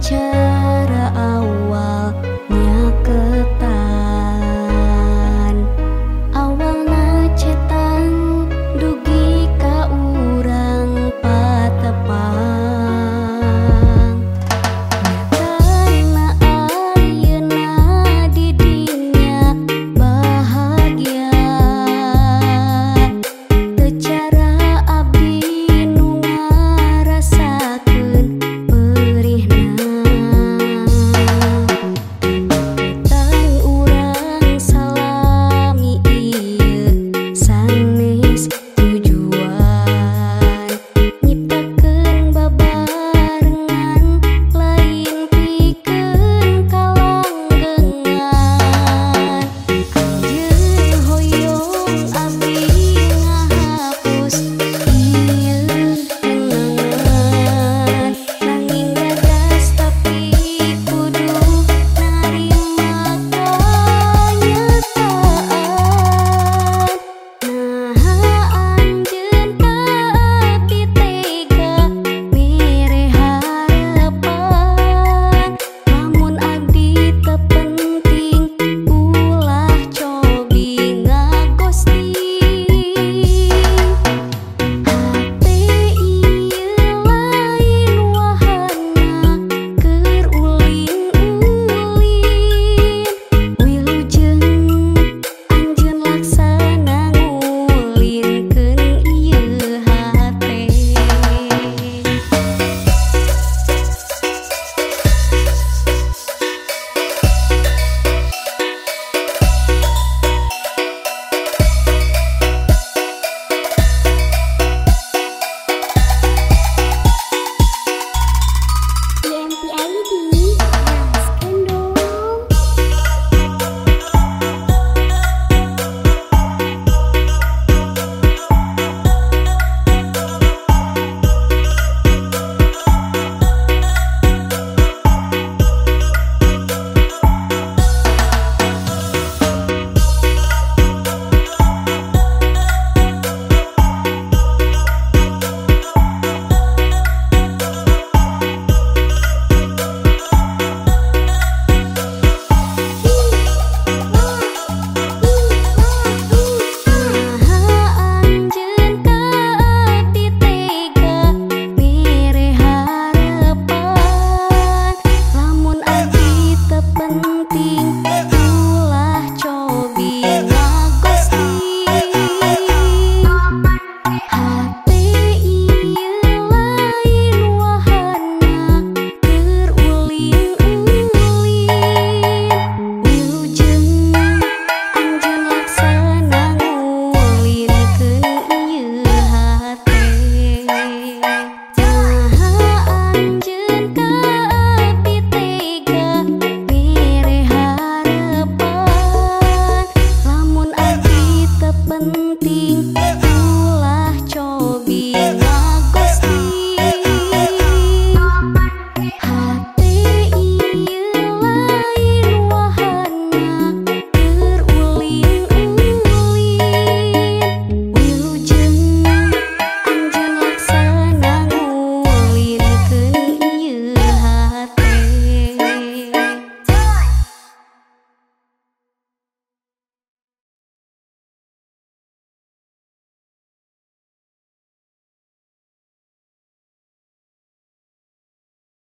桥